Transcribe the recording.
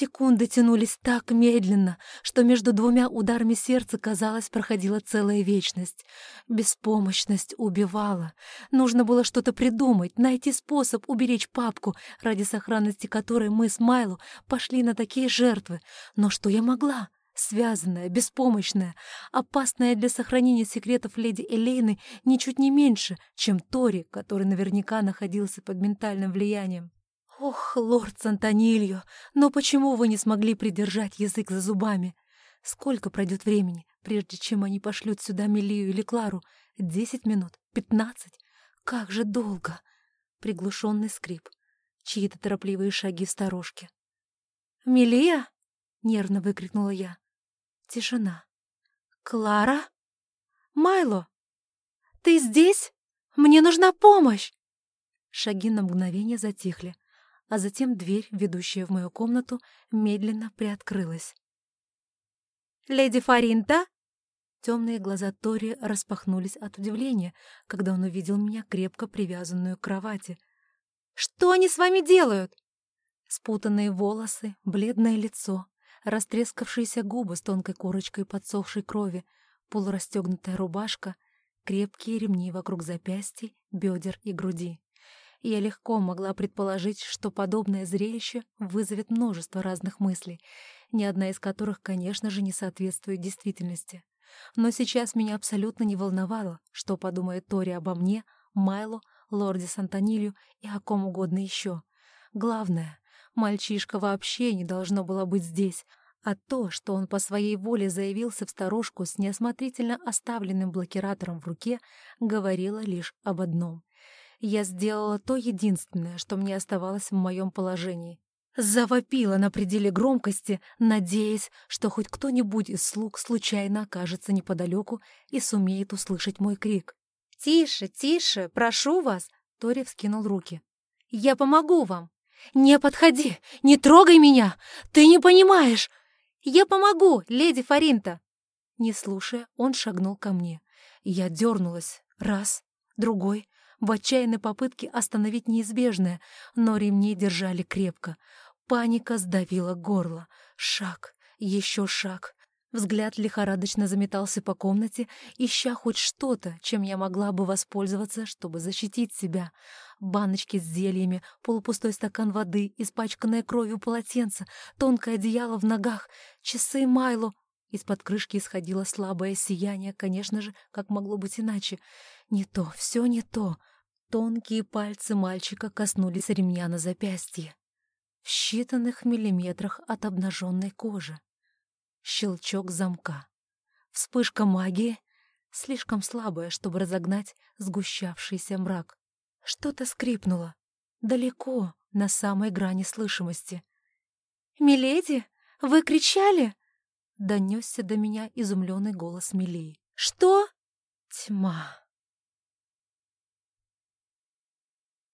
Секунды тянулись так медленно, что между двумя ударами сердца, казалось, проходила целая вечность. Беспомощность убивала. Нужно было что-то придумать, найти способ уберечь папку, ради сохранности которой мы с Майло пошли на такие жертвы. Но что я могла? Связанная, беспомощная, опасная для сохранения секретов леди Элейны ничуть не меньше, чем Тори, который наверняка находился под ментальным влиянием. «Ох, лорд Сантонильо, но почему вы не смогли придержать язык за зубами? Сколько пройдет времени, прежде чем они пошлют сюда Мелию или Клару? Десять минут? Пятнадцать? Как же долго!» Приглушенный скрип. Чьи-то торопливые шаги в сторожке. «Мелия?» — нервно выкрикнула я. Тишина. «Клара? Майло? Ты здесь? Мне нужна помощь!» Шаги на мгновение затихли а затем дверь, ведущая в мою комнату, медленно приоткрылась. «Леди Фаринта?» Темные глаза Тори распахнулись от удивления, когда он увидел меня крепко привязанную к кровати. «Что они с вами делают?» Спутанные волосы, бледное лицо, растрескавшиеся губы с тонкой корочкой подсохшей крови, полурастегнутая рубашка, крепкие ремни вокруг запястий, бедер и груди я легко могла предположить, что подобное зрелище вызовет множество разных мыслей, ни одна из которых, конечно же, не соответствует действительности. Но сейчас меня абсолютно не волновало, что подумает Тори обо мне, Майло, лорде Сантонилью и о ком угодно еще. Главное, мальчишка вообще не должно было быть здесь, а то, что он по своей воле заявился в сторожку с неосмотрительно оставленным блокиратором в руке, говорило лишь об одном я сделала то единственное, что мне оставалось в моем положении. Завопила на пределе громкости, надеясь, что хоть кто-нибудь из слуг случайно окажется неподалеку и сумеет услышать мой крик. «Тише, тише, прошу вас!» — Тори вскинул руки. «Я помогу вам!» «Не подходи! Не трогай меня! Ты не понимаешь! Я помогу, леди Фаринта!» Не слушая, он шагнул ко мне. Я дернулась. Раз, другой, в отчаянной попытке остановить неизбежное, но ремни держали крепко. Паника сдавила горло. Шаг, еще шаг. Взгляд лихорадочно заметался по комнате, ища хоть что-то, чем я могла бы воспользоваться, чтобы защитить себя. Баночки с зельями, полупустой стакан воды, испачканное кровью полотенце, тонкое одеяло в ногах, часы Майло. Из-под крышки исходило слабое сияние, конечно же, как могло быть иначе. Не то, все не то. Тонкие пальцы мальчика коснулись ремня на запястье. В считанных миллиметрах от обнаженной кожи. Щелчок замка. Вспышка магии, слишком слабая, чтобы разогнать сгущавшийся мрак. Что-то скрипнуло. Далеко, на самой грани слышимости. «Миледи, вы кричали?» Донесся до меня изумленный голос Милей. «Что?» Тьма.